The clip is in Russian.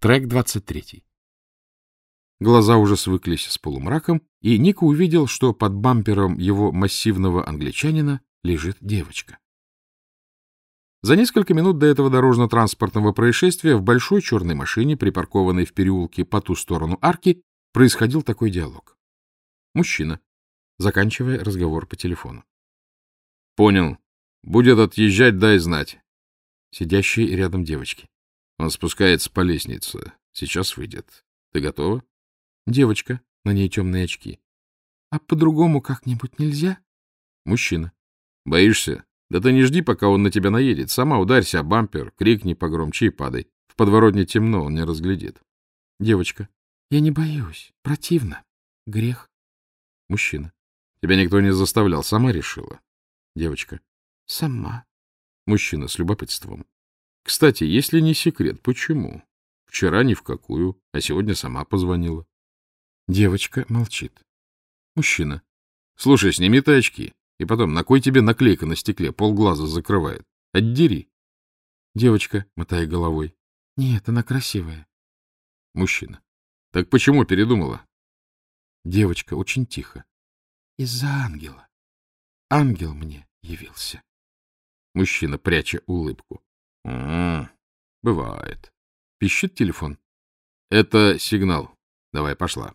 Трек 23. Глаза уже свыклись с полумраком, и Ника увидел, что под бампером его массивного англичанина лежит девочка. За несколько минут до этого дорожно-транспортного происшествия в большой черной машине, припаркованной в переулке по ту сторону арки, происходил такой диалог. Мужчина, заканчивая разговор по телефону. — Понял. Будет отъезжать, дай знать. Сидящие рядом девочки. Он спускается по лестнице. Сейчас выйдет. Ты готова? Девочка, на ней темные очки. — А по-другому как-нибудь нельзя? Мужчина. — Боишься? Да ты не жди, пока он на тебя наедет. Сама ударься о бампер, крикни погромче и падай. В подворотне темно, он не разглядит. Девочка. — Я не боюсь. Противно. Грех. Мужчина. — Тебя никто не заставлял, сама решила. Девочка. — Сама. Мужчина с любопытством. — Кстати, если не секрет, почему? Вчера ни в какую, а сегодня сама позвонила. Девочка молчит. Мужчина. Слушай, сними ты очки. И потом, на кой тебе наклейка на стекле? Полглаза закрывает. Отдери. Девочка, мотая головой. Нет, она красивая. Мужчина. Так почему передумала? Девочка очень тихо. Из-за ангела. Ангел мне явился. Мужчина, пряча улыбку. -м, бывает. Пищит телефон. Это сигнал. Давай, пошла.